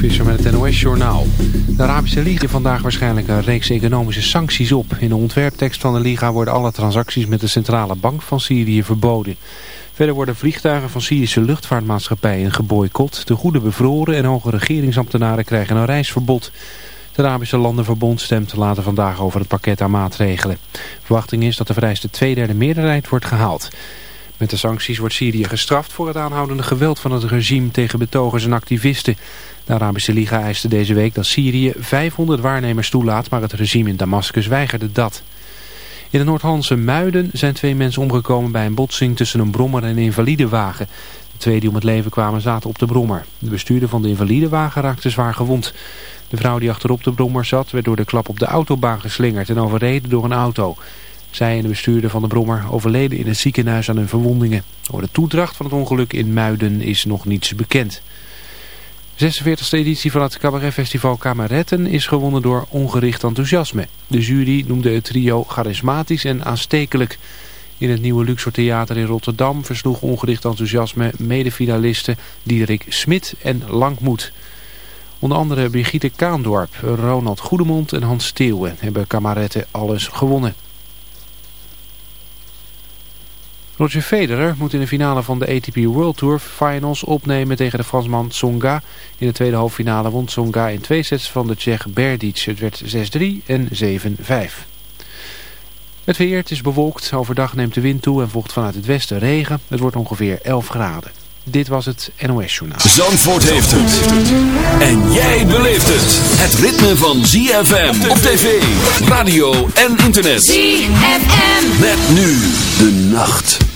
Visser met het NOS-journaal. De Arabische Liga vandaag waarschijnlijk een reeks economische sancties op. In de ontwerptekst van de Liga worden alle transacties met de centrale bank van Syrië verboden. Verder worden vliegtuigen van Syrische luchtvaartmaatschappijen geboycott, de goede bevroren en hoge regeringsambtenaren krijgen een reisverbod. Het Arabische Landenverbond stemt later vandaag over het pakket aan maatregelen. Verwachting is dat de vereiste tweederde meerderheid wordt gehaald. Met de sancties wordt Syrië gestraft voor het aanhoudende geweld van het regime tegen betogers en activisten. De Arabische Liga eiste deze week dat Syrië 500 waarnemers toelaat, maar het regime in Damascus weigerde dat. In de Noord-Hollandse Muiden zijn twee mensen omgekomen bij een botsing tussen een brommer en een invalidewagen. De twee die om het leven kwamen zaten op de brommer. De bestuurder van de invalidewagen raakte zwaar gewond. De vrouw die achterop de brommer zat werd door de klap op de autobaan geslingerd en overreden door een auto. Zij en de bestuurder van de brommer overleden in het ziekenhuis aan hun verwondingen. Over de toedracht van het ongeluk in Muiden is nog niets bekend. De 46e editie van het cabaretfestival Kameretten is gewonnen door ongericht enthousiasme. De jury noemde het trio charismatisch en aanstekelijk. In het nieuwe Luxor Theater in Rotterdam versloeg ongericht enthousiasme medefinalisten Diederik Smit en Langmoed. Onder andere Brigitte Kaandorp, Ronald Goedemond en Hans Steeuwen hebben Kameretten alles gewonnen. Roger Federer moet in de finale van de ATP World Tour Finals opnemen tegen de Fransman Tsonga. In de tweede halffinale won Tsonga in twee sets van de Tsjech Berdic. Het werd 6-3 en 7-5. Het weer, het is bewolkt. Overdag neemt de wind toe en volgt vanuit het westen regen. Het wordt ongeveer 11 graden. Dit was het NOS Journaal. Zandvoort heeft het. En jij beleeft het. Het ritme van ZFM op tv, radio en internet. ZFM. Met nu de nacht.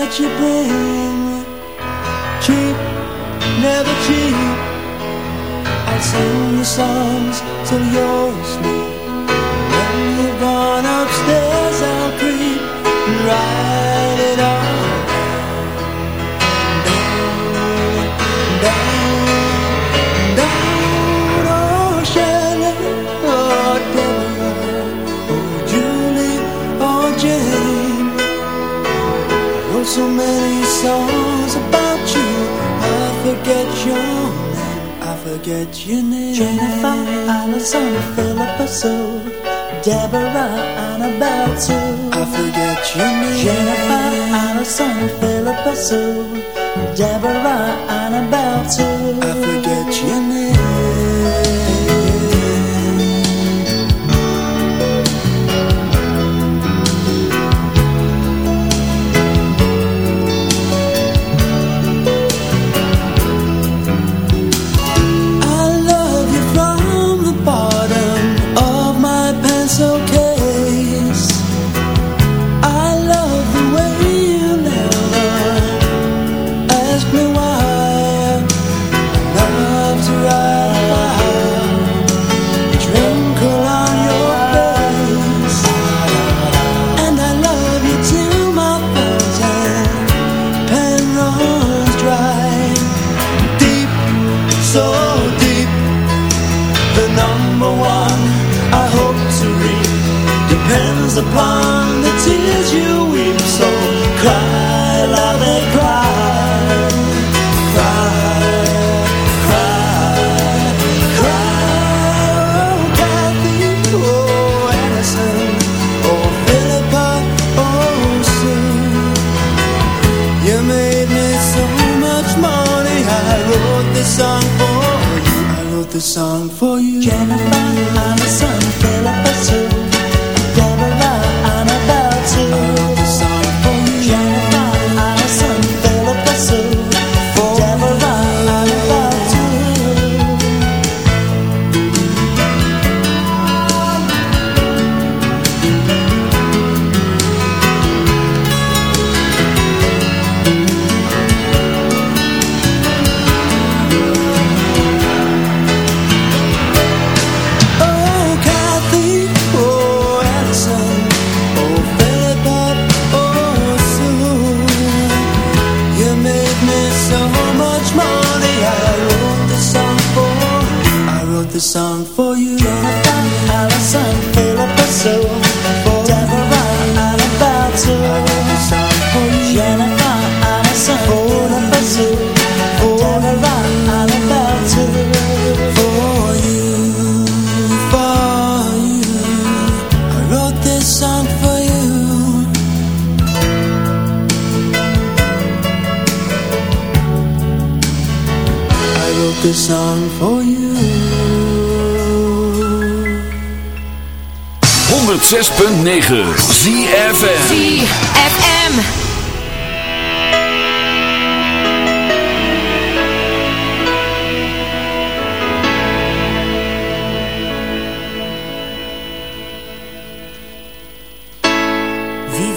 that you bring Cheap, never cheap. I'll sing the songs till you're asleep. songs about you. I forget your name, I forget your name. Jennifer, Alison, Philippa Sue, Deborah, Annabelle too. I forget your name. Jennifer, Alison, Philippa Sue, Deborah, Annabelle too. I forget your name.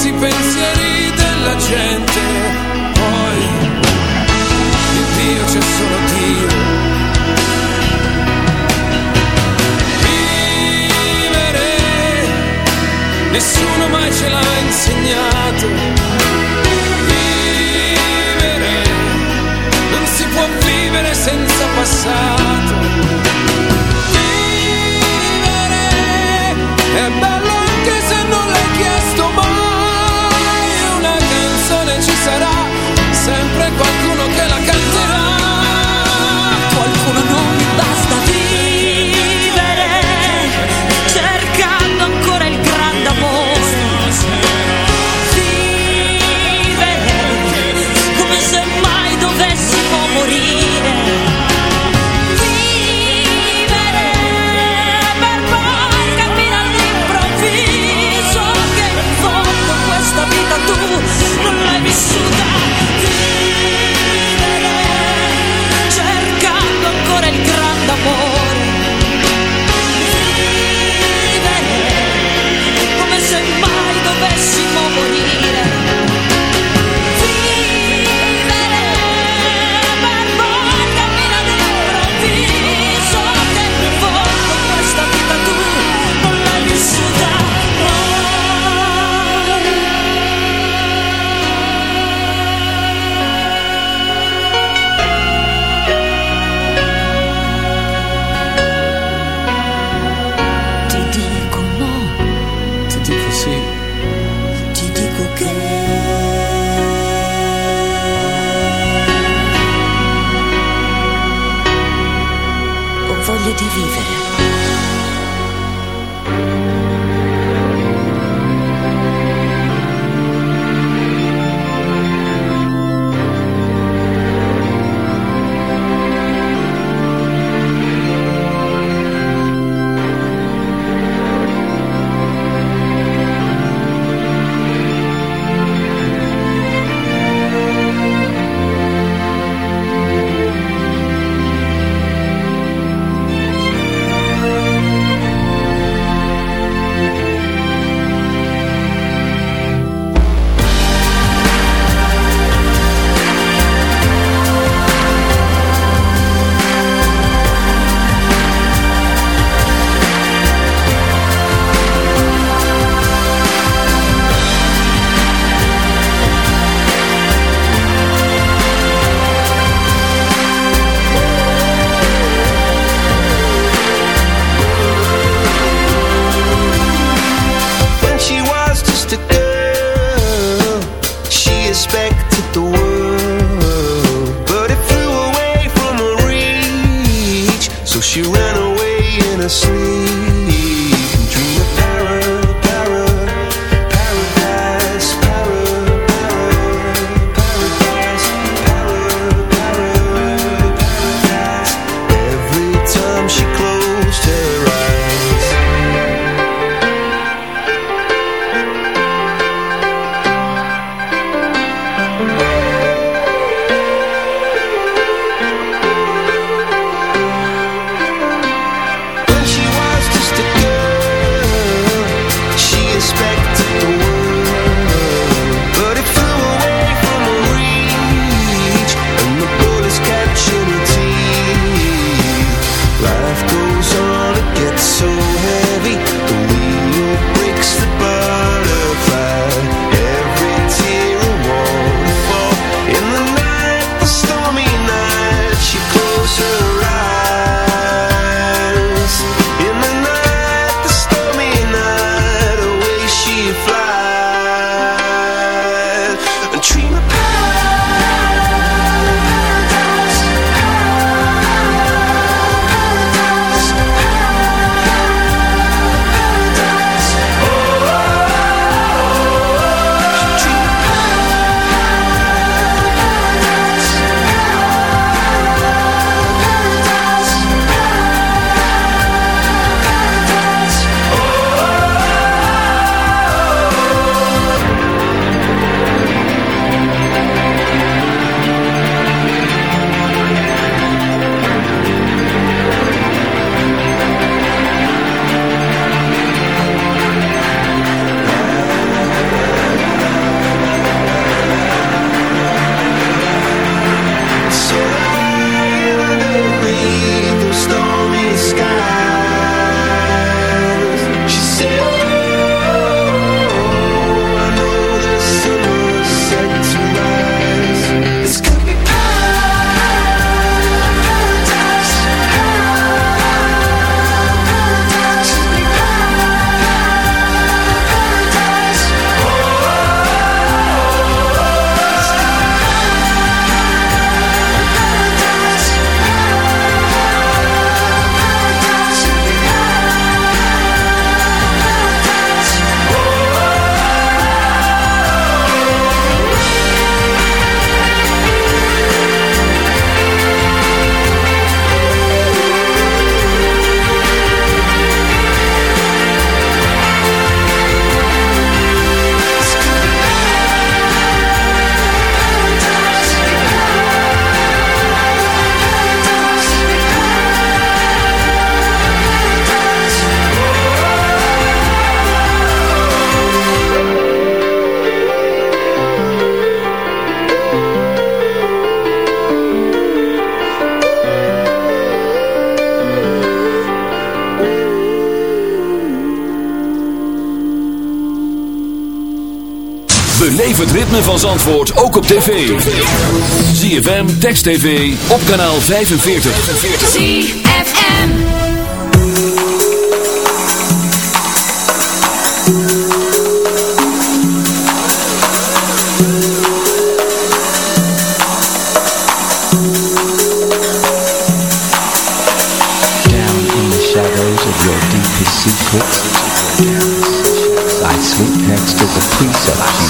stessi pensieri della gente. Poi, il Dio c'è solo Dio. Vivere, nessuno mai ce l'ha insegnato. Vivere, non si può vivere senza passare. Het ritme van Zandvoort ook op tv. ZFM, Text TV, op kanaal 45. ZFM. Down in the shadows of your deepest secrets I sleep next to the precepts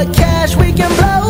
The cash we can blow.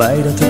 来到这。